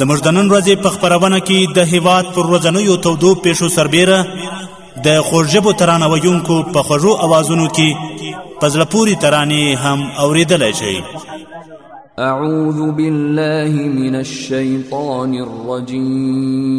زموږ د نن ورځې په خبرونه کې د هیواد پر ورځنیو تودو پیښو سربیره د خوږژبو ترانه ویونکو په خوږو اوازونو کې په زړه پورې ترانې هم اوریدلی شئ اعوذ بالله من الشیطان الرجیم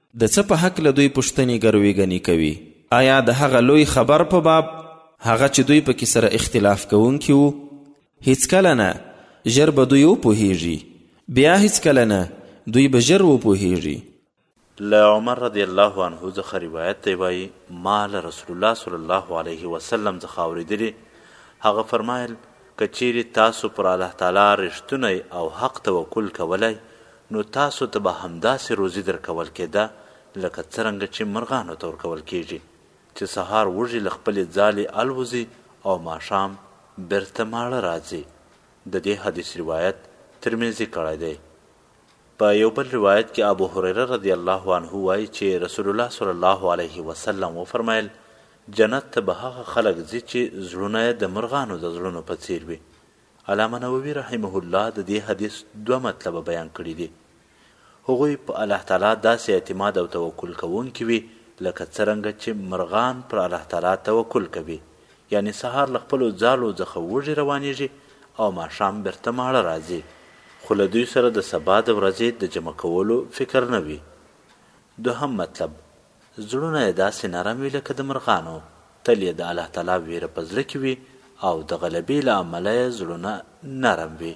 د څه په هکله دوی پوښتنې ګروېږنې کوي؟ ایا د هغه لوی خبر په باب هغه چې دوی پکې سره اختلاف کوونکي وو؟ هیڅکله نه، ژر به دوی وپوهېږي. بیا هیڅکله نه، دوی به ژر وپوهېږي. له عمر رضی الله عنه څخه روایت دی وایي، ما له رسول الله صلی الله علیه وسلم څخه اورېدلي، هغه فرمایل، که چېرې تاسو پر الله تعالی رښتونی او حق توکل کولای، نو تاسو ته به همداسې روزي درکول کېده لکه څرنګه چې مرغانو ته ورکول کېږي، چې سهار وږي له خپلې ځالې الوځي او ماښام بېرته ماړه راځي. د دې حدیث روایت ترمذي کړی دی. په یو بل روایت کې ابو هریره رضي الله عنه وايي چې رسول الله صلی الله علیه وسلم وفرمایل، جنت ته به هغه خلک ځي چې زړونه یې د مرغانو د زړونو په څېر وي. علامه نووي رحمه الله د دې حدیث دوه مطلبه بیان کړي دي. هغوی په الله تعالی داسې اعتماد او توکل کوونکي وي لکه څرنګه چې مرغان پر الله تعالی توکل کوي، یعنې سهار له خپلو ځالو ځخه وږي روانیږي او ماښام بیرته ماړه راځي، خو له دوی سره د سبا د ورځې د جمع کولو فکر نه وي. دوهم مطلب، زړونه یې داسې نرم وي لکه د مرغانو، تل یې د الله تعالی ویره په زړه کې وي او د غلبې له امله یې زړونه نرم وي.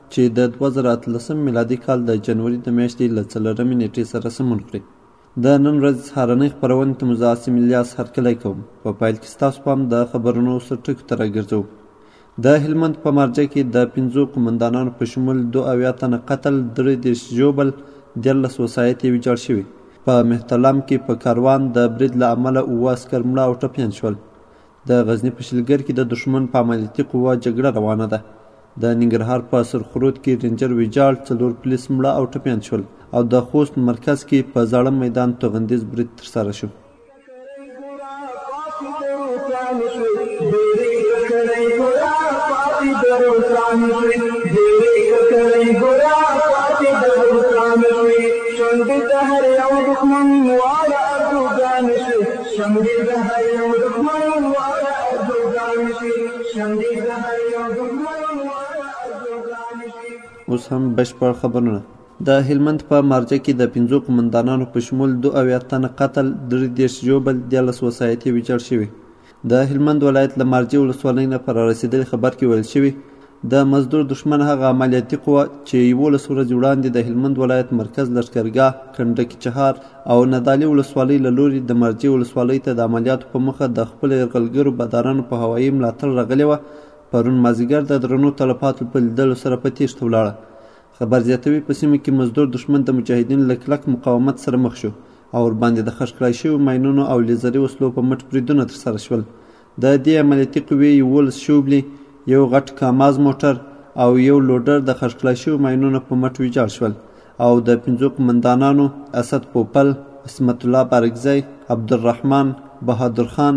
چې د دوه زره اتلسم میلادي کال د جنوري د میاشتې له څلورمې نېټې سره سمون خوري. د نن ورځې سهارنۍ خپرونې ته مو زه عاصم الیاس هرکلی کوم. په پیل کې ستاسو پام د خبرونو اوسر ټکو ته راګرځوم. د هلمند په مارجه کې د پنځو قومندانانو په شمول دوه اویا تنه قتل درې دېرش ژوبل دیارلس وسایط یې ویجاړ شوي په مهترلام کې په کاروان د برید له امله اووه عسکر مړه او ټپیان شول د غزني په شلګر کې د دښمن په عملیاتي قوه جګړه روانه ده. د ننګرهار په سرخرود کې رینجر ویجاړ، څلور پولیس مړه او ټپیان شول او د خوست مرکز کې په زاړه میدان توغندیز برید ترسره شو. شمډی د هر یو دښمن واړه ارزوګان شي شمډی د هر یو دښمن واړه ارزوګان شي اوس هم بشپړ خبرونه د هلمند په مارجه کې د پنځو قومندانانو په شمول دو اویا تنه قتل، درې دېرش ژوبل، دیارلس وسایط یې ویجاړ شوي. د هلمند ولایت له مارجې ولسوالۍ نه په رارسېدلي خبر کې ویل شوي، د مزدور دښمن هغه عملیاتي قوه چې یولس ورځې وړاندې د هلمند ولایت مرکز لښکرګاه، کنډکي چهار او ندالي ولسوالۍ له لوري د مرجې ولسوالۍ ته د عملیاتو په موخه د خپلو یرغلګرو بادارانو په هوایي ملاتړ راغلې وه، پرون مازیګر د درنو تلفاتو په لیدلو سره په تېښته ولاړه. خبر زیاتوي، په سیمه کې مزدور دښمن د مجاهدینو له کلک مقاومت سره مخ شو او ورباندې د خښ کړای شویو ماینونو او لیزري وسلو په مټ بریدونه ترسره شول. د دې عملیتي قوې یوولس شوبلي، یو غټ کاماز موټر او یو لوډر د خښکلای شوو ماینونو په مټ ویجاړ شول او د پنځو قومندانانو اسد پوپل، عصمت الله بارکزی، عبدالرحمن، بهادر خان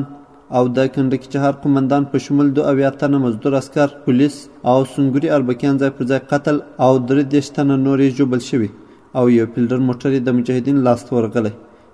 او د کنډکي چهار قومندان په شمول دو اویا تنه مزدور عسکر، پولیس او سنګوري اربکیان ځای پر ځای قتل او درې دېرش تنه نور یې ژوبل شوي او یو فیلډر موټر یې د مجاهدین لاس ته ورغلی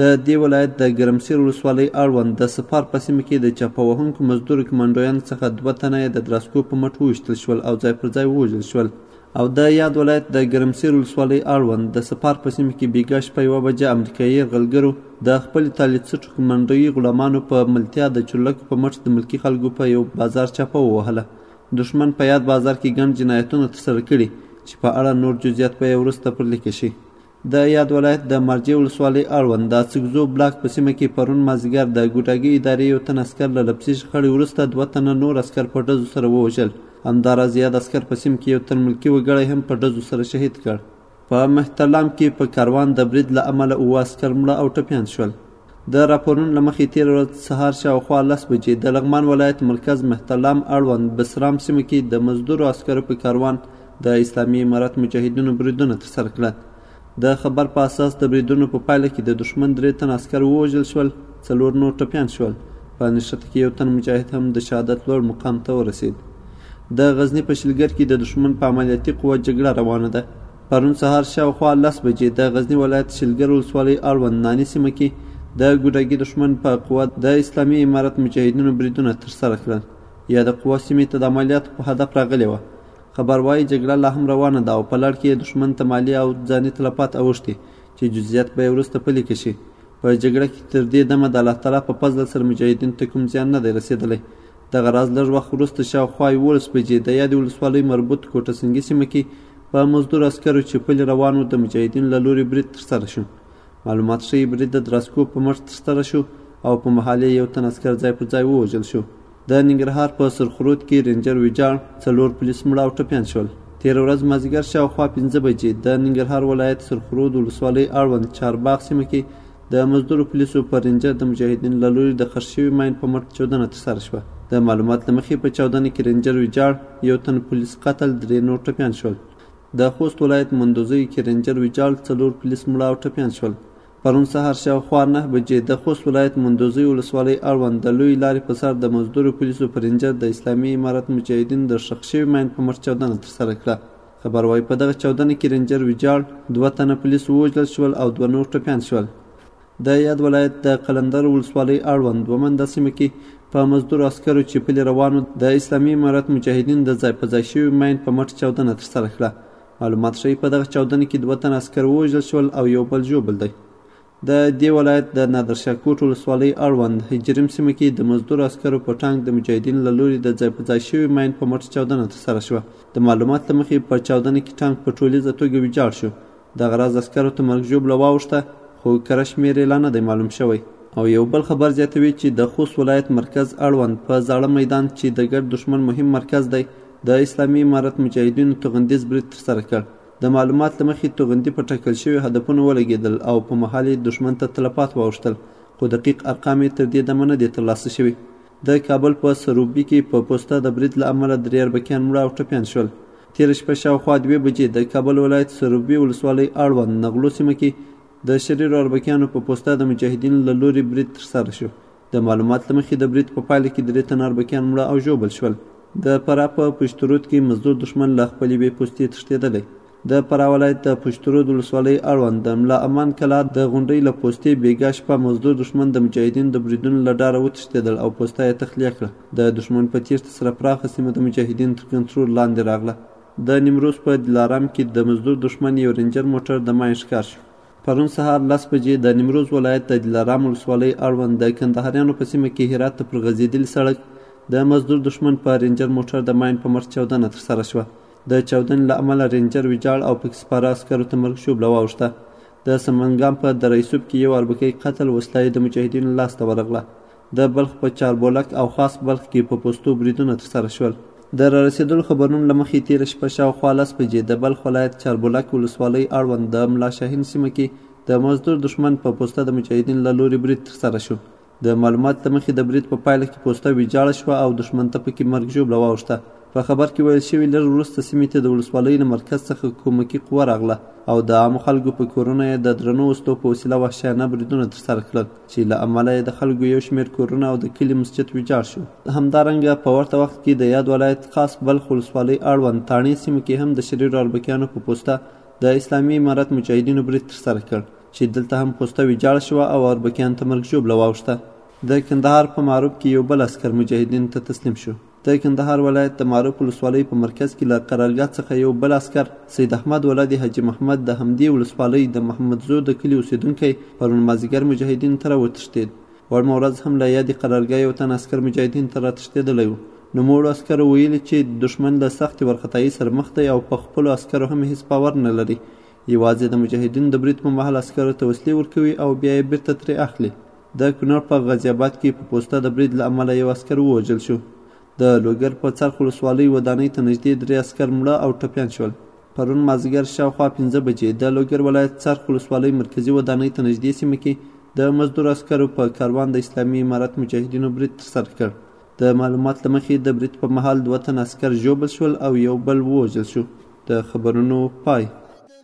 د دې ولایت د ګرمسیر ولسوالۍ اړوند د سپار په سیمه کې د چاپه وهونکو مزدور کمانډویانو څخه دوه تنه یې د دراسکو په مټ وویشتل شول او ځای پر ځای ووژل شول او د یاد ولایت د ګرمسیر ولسوالۍ اړوند د سپار په سیمه کې بیګا شپه یوه بجه امریکایي یرغلګرو د خپل تالیدسټو کمانډوي غلامانو په ملتیا د چورلکو په مټ د ملکي خلکو په یو بازار چاپه ووهله دښمن په یاد بازار کې ګڼ جنایتونه ترسره کړي چې په اړه نور جزئیات به یې وروسته پر لیکه شي د یاد ولایت د مارجې ولسوالۍ اړوند د اڅکزو بلاک په سیمه کې پرون مازدیګر د ګوډاګي ادارې یو تن عسکر له لفظي شخړې وروسته دوه تنه نور عسکر په ډزو سره ووژل همداراز یاد عسکر په سیمه کې یو تن ملکي وګړی هم په ډزو سره شهید کړ په مهترلام کې په کاروان د برید له امله اووه عسکر مړه او ټپیان شول د راپورونو له مخې تېره ورځ سهار شاوخوا لس بجې د لغمان ولایت مرکز مهترلام اړوند بسرام سیمه کې د مزدورو عسکرو په کاروان د اسلامي امارت مجاهدینو بریدونه ترسره کړل. د خبر په اساس د بریدونو په پایله کې د دښمن درې تنه عسکر ووژل شول، څلور نور ټپیان شول. په نښته کې یو تن مجاهد هم د شهادت لوړ مقام ته ورسېد. د غزني په شلګر کې د دښمن په عملیاتي قوت جګړه روانه ده. پرون سهار شاوخوا لس بجې د غزني ولایت شلګر ولسوالۍ اړوند ناني سیمه کې د ګوډاګي دښمن په قوه د اسلامي امارت مجاهدینو بریدونه ترسره کړل. یاده قوه سیمې ته د عملیاتو په هدف راغلې وه. خبر وايي جګړه لا هم روانه ده او په لړ کې یې دښمن ته مالي او ځاني تلفات اوښتي چې جزئیات به یې وروسته په لیکه شي. په جګړه کې تر دې دمه د الله تعالی په فضل سره مجاهدینو ته کوم زیان نه دی رسېدلی دغه راز لږ وخت وروسته شاوخوا یولس بجې د یادې ولسوالۍ مربوط کوټه سنګي سیمه کې په مزدور عسکرو چې پلي روانو د مجاهدین له لوري برید ترسره شو معلومات ښیي برید د دراسکو په مټ ترسره شو او په محل یې یو تن عسکر ځای پر ځای ووژل شو د ننګرهار په سرخرود کې رینجر ویجاړ څلور پولیس مړه او ټپیان شول تېره ورځ مازیګر شاوخوا پنځه بجې د ننګرهار ولایت سرخرود ولسوالۍ اړوند چارباغ سیمه کې د مزدورو پولیسو په رینجر د مجاهدینو له لوري د خښ شوي ماین په مټ چاودنه ترسره شوه. د معلومات له مخې په چاودنه کې رینجر ویجاړ، یو تن پولیس قتل، درې نور ټپیان شول. د خوست ولایت مندوزیو کې رینجر ویجاړ، څلور پولیس مړه او ټپیان شول. پرون سهار شاوخوا نهه بجې د خوست ولایت مندوزیو ولسوالۍ اړوند د لویې لارې په سر د مزدورو پولیسو په رینجر د اسلامي امارت مجاهدینو د ښخ شوي ماین په مټ چاودنه ترسره کړه. خبر وايي په دغه چاودنه کې رنجر ویجاړ، دوه تنه پولیس ووژل شول او دوه نور ټپیان شول. د یاد ولایت د قلندر ولسوالۍ اړوند ومنده سیمه کې په مزدور عسکرو چې پلي روانو د اسلامي امارت مجاهدین د ځای په ځای شوي ماین په مټ چاودنه ترسره کړه. معلومات ښيي په دغه چاودنه کې دوه تنه عسکر ووژل شول او یو بل ژوبل دی. د دې ولایت د نادرشاه کوټ ولسوالۍ اړوند جریم سیمه کې د مزدور عسکرو په ټانک د مجاهدین له لوري د ځای په ځای شوي ماین په مټ چاودنه ترسره شوه. د معلومات له مخې په چاودنه کې ټانک په ټولیزه توګه ویجاړ شو. دغه راز عسکرو ته مرګ ژوبله واوښته خو کره شمېر یې لا نه دی معلوم شوی. او یو بل خبر زیاتوي چې د خوست ولایت مرکز اړوند په زاړه میدان چې د ګډ دښمن مهم مرکز دی د اسلامي امارت مجاهدینو توغندیز برید ترسره کړ د معلومات له مخې توغندي په ټاکل شویو هدفونو ولګېدل او په مهال یې دښمن ته تلفات واوښتل، خو دقیق ارقام یې تر دې دمه نه دي ترلاسه شوي. د کابل په سروبي کې په پوسته د برید له امله درې اربکیان مړه او ټپیان شول. تېره شپه شاوخوا دوې بجې د کابل ولایت سروبي ولسوالۍ اړوند نغلو سیمه کې د شریرو اربکیانو په پوسته د مجاهدینو له لوري برید ترسره شو د معلومات له مخې د برید په پایله کې درې تنه اربکیان مړه او ژوبل شول. د فراه په پشترود کې مزدور دښمن له خپل یوې پوستې تښتېدلی. د فراه ولایت د پشترود ولسوالۍ اړوند د ملا امان کلا د غونډۍ له پوستې بېګا شپه مزدور دښمن د مجاهدینو د بریدونو له ډاره وتښتېدل او پوسته یې تخلیه کړه. د دښمن په تېښته سره پراخه سیمه د مجاهدینو تر کنترول لاندې راغله. د نیمروز په دلارام کې د مزدور دښمن یو رینجر موټر د ماین ښکار شو. پرون سهار لس بجې د نیمروز ولایت د دلارام ولسوالۍ اړوند د کندهاریانو په سیمه کې هرات ته پر غځېدلي سړک د مزدور دښمن په رینجر موټر د ماین په مټ چاودنه ترسره شوه. د چاودنې له امله رینجر ویجاړ او پکې سپاره عسکرو ته مرګ ژوبله واوښته. د سمنګان په دره یوسف کې یو اربکی قتل وسله یې د مجاهدینو لاس ته ورغله. د بلخ په چاربولک او خاص بلخ کې په پوستو بریدونه ترسره شول. د رارسېدلو خبرونو له مخې تېره شپه شاوخوا لس بجې د بلخ ولایت چاربولک ولسوالۍ اړوند د ملا شاهین سیمه کې د مزدور دښمن په پوسته د مجاهدین له لوري برید ترسره شو. د معلومات له مخې د برید په پایله کې پوسته ویجاړه شوه او دښمن ته پکې مرګ ژوبله واوښته. په خبر کې ویل شوي لږ وروسته سیمې ته د ولسوالۍ له مرکز څخه کومکي قوه راغله او د عامو خلکو په کورونه یې د درنو وسلو په وسیله وحشیانه بریدونه ترسره کړل چې له امله یې د خلکو یو شمېر کورونه او د کلي مسجد ویجاړ شو همدارنګه په ورته وخت کې د یاد ولایت خاص بلخ ولسوالۍ اړوند تاڼې سیمه کې هم د شریرو اربکیانو په پوسته د اسلامي امارت مجاهدینو برید ترسره کړ چې دلته هم پوسته ویجاړه شوه او اربکیان ته مرګ ژوبله واوښته د کندهار په معروب کې یو بل عسکر مجاهدینو ته تسلیم شو د کندهار ولایت د معروف ولسوالۍ په مرکز کې له قرارګاه څخه یو بل عسکر سید احمد ولد حاجي محمد د همدې ولسوالۍ د محمدزو د کلي اوسېدونکی پرون مازیګر مجاهدینو ته راوتښتېد. وړمه ورځ هم له یادې قرارګاه یو تن عسکر مجاهدینو ته راتښتېدلی و. نوموړو عسکرو ویلي چې دښمن له سختې ورخطایۍ سره مخ دی او په خپلو عسکرو هم هېڅ باور نه لري. یوازې د مجاهدینو د برید په مهال عسکرو ته وسلې ورکوي او بیا یې بېرته ترې اخلي. د کونړ په غازي اباد کې په پوسته د برید له امله یو عسکر ووژل شو. د لوګر په څرخ ولسوالۍ ودانۍ ته نږدې درې عسکر مړه او ټپیان شول. پرون مازیګر شاوخوا پنځه بجې د لوګر ولایت څرخ ولسوالۍ مرکزي ودانۍ ته نږدې سیمه کې د مزدور عسکرو په کاروان د اسلامي امارت مجاهدینو برید ترسره کړ. د معلومات له مخې د برید په مهال دوه تنه عسکر ژوبل شول او یو بل ووژل شو. د خبرونو پای.